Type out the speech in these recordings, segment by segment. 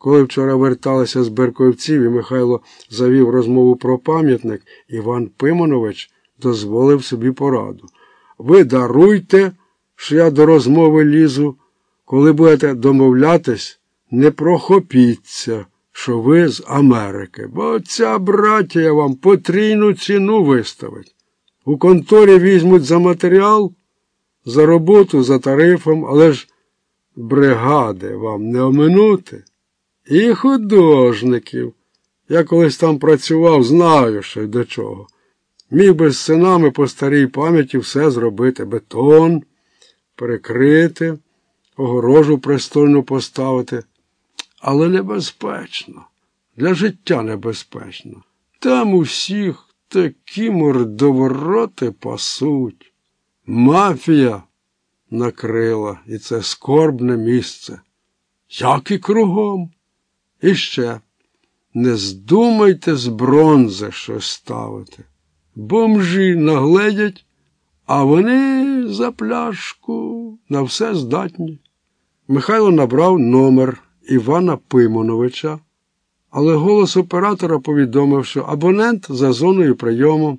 Коли вчора верталися з Берковців і Михайло завів розмову про пам'ятник, Іван Пимонович дозволив собі пораду. Ви даруйте, що я до розмови лізу. Коли будете домовлятись, не прохопіться, що ви з Америки, бо ця братія вам потрійну ціну виставить. У конторі візьмуть за матеріал, за роботу, за тарифом, але ж бригади вам не оминути. І художників. Я колись там працював, знаю, що й до чого. Міг би з синами по старій пам'яті все зробити, бетон, перекрити, огорожу пристойно поставити. Але небезпечно, для життя небезпечно. Там усіх такі мордовороти пасуть. Мафія накрила, і це скорбне місце. Як і кругом. І ще не здумайте з бронзи щось ставити. Бомжі нагледять, а вони за пляшку на все здатні. Михайло набрав номер Івана Пимоновича, але голос оператора повідомив, що абонент за зоною прийому.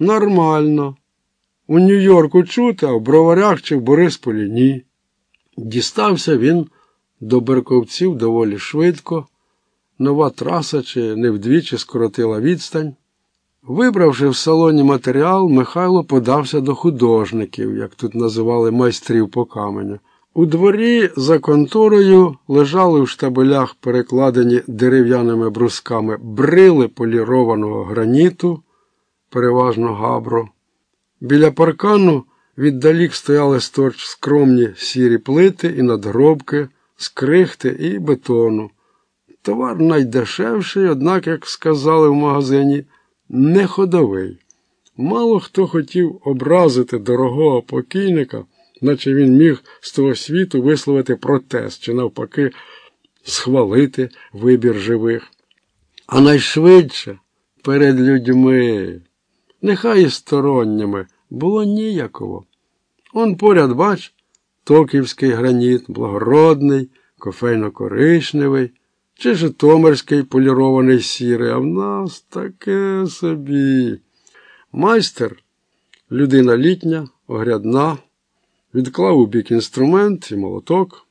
Нормально. У Нью-Йорку чути, а в Броварях чи в Борисполі ні. Дістався він до Берковців доволі швидко. Нова траса чи не вдвічі скоротила відстань. Вибравши в салоні матеріал, Михайло подався до художників, як тут називали майстрів по каменю. У дворі за конторою лежали в штабелях, перекладені дерев'яними брусками, брили полірованого граніту, переважно габро. Біля паркану віддалік стояли сторч скромні сірі плити і надгробки, з крихти і бетону. Товар найдешевший, однак, як сказали в магазині, не ходовий. Мало хто хотів образити дорогого покійника, наче він міг з того світу висловити протест чи, навпаки, схвалити вибір живих. А найшвидше перед людьми, нехай і сторонніми, було ніяково. Он поряд, бач, токівський граніт, благородний, кофейно-коричневий чи Житомирський полірований сірий, а в нас таке собі. Майстер, людина літня, огрядна, відклав у бік інструмент і молоток,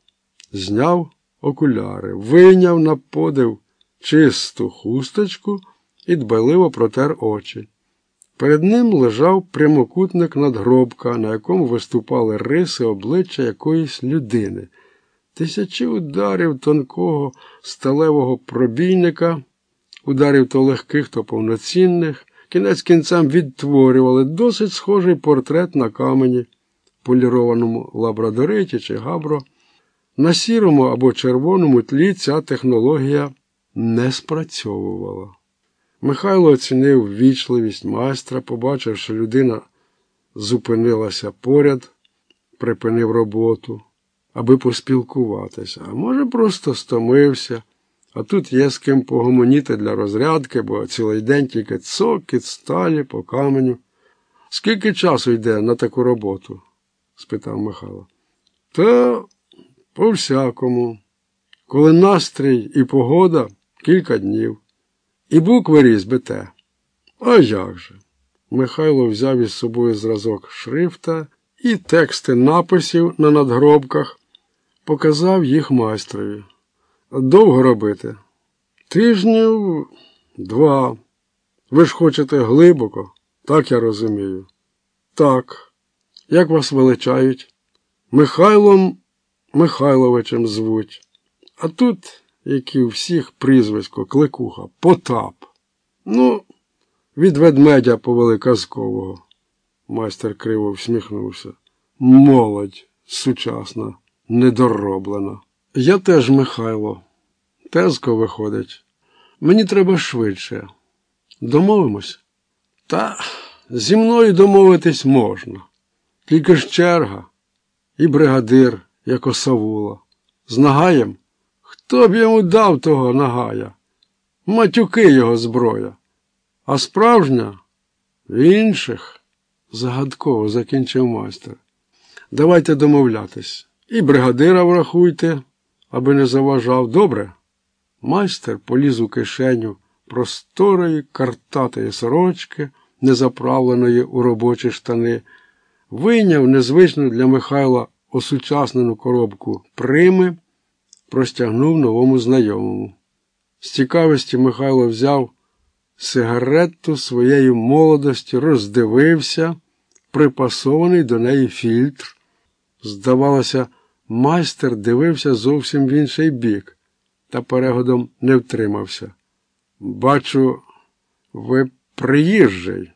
зняв окуляри, вийняв на подив чисту хусточку і дбайливо протер очі. Перед ним лежав прямокутник надгробка, на якому виступали риси обличчя якоїсь людини. Тисячі ударів тонкого сталевого пробійника, ударів то легких, то повноцінних, кінець кінцем відтворювали досить схожий портрет на камені, полірованому лабрадориті чи габро. На сірому або червоному тлі ця технологія не спрацьовувала. Михайло оцінив ввічливість майстра, побачив, що людина зупинилася поряд, припинив роботу аби поспілкуватися, а може, просто стомився, а тут є з ким погомоніти для розрядки, бо цілий день тільки цокіт, сталі по каменю. Скільки часу йде на таку роботу? спитав Михайло. Та по всякому. Коли настрій і погода кілька днів. І букви різьбите. А як же? Михайло взяв із собою зразок шрифта і тексти написів на надгробках, показав їх майстрові. Довго робити? Тижнів два. Ви ж хочете глибоко, так я розумію. Так. Як вас величають? Михайлом Михайловичем звуть. А тут, як і у всіх прізвисько, кликуха, Потап. Ну, від ведмедя повели казкового. Майстер криво всміхнувся. Молодь сучасна недороблена. Я теж, Михайло. Тезко виходить. Мені треба швидше. Домовимось? Та зі мною домовитись можна. Тільки ж черга і бригадир, як осавула. З нагаєм? Хто б йому дав того нагая? Матюки його зброя. А справжня в інших, загадково закінчив майстер. Давайте домовлятись. І бригадира врахуйте, аби не заважав. Добре? Майстер поліз у кишеню просторої картатої сорочки, незаправленої у робочі штани, вийняв незвичну для Михайла осучаснену коробку прими, простягнув новому знайомому. З цікавості Михайло взяв сигарету своєї молодості, роздивився, припасований до неї фільтр. Здавалося, майстер дивився зовсім в інший бік, та перегодом не втримався. Бачу, ви приїжджий.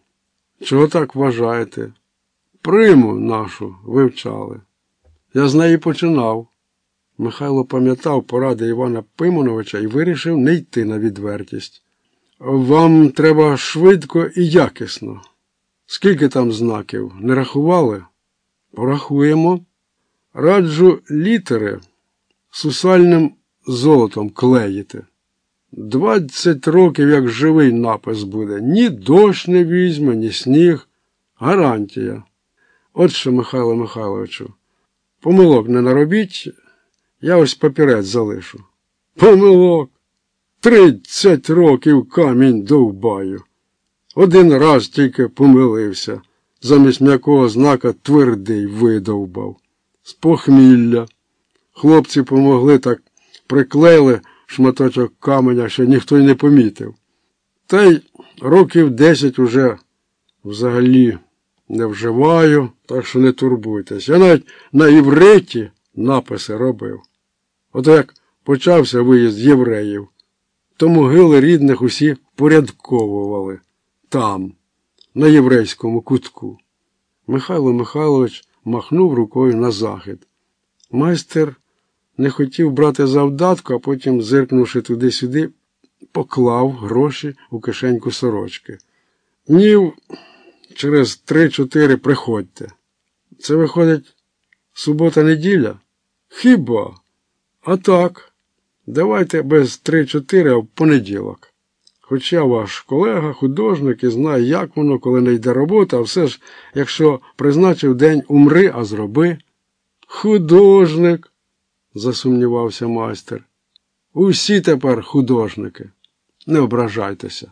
Чого так вважаєте? Приму нашу вивчали. Я з неї починав. Михайло пам'ятав поради Івана Пимоновича і вирішив не йти на відвертість. Вам треба швидко і якісно. Скільки там знаків? Не рахували? Порахуємо. Раджу літери сусальним золотом клеїти. Двадцять років, як живий напис буде. Ні дощ не візьме, ні сніг. Гарантія. От що, Михайло Михайловичу, помилок не наробіть, я ось папірець залишу. Помилок. Тридцять років камінь довбаю. Один раз тільки помилився, замість м'якого знака твердий видовбав. З похмілля. Хлопці помогли так приклеїли шматочок каменя, що ніхто й не помітив. Та й років десять уже взагалі не вживаю, так що не турбуйтесь. Я навіть на євриті написи робив. Ото як почався виїзд євреїв, то могили рідних усі порядковували там, на єврейському кутку. Михайло Михайлович махнув рукою на захід. Майстер не хотів брати завдатку, а потім, зиркнувши туди-сюди, поклав гроші у кишеньку сорочки. Днів через три-чотири приходьте. Це виходить субота-неділя? Хіба? А так, давайте без три-чотири, а в понеділок. Хоча ваш колега, художник і знає, як воно, коли не йде робота, а все ж, якщо призначив день умри, а зроби. Художник, засумнівався майстер. Усі тепер художники. Не ображайтеся.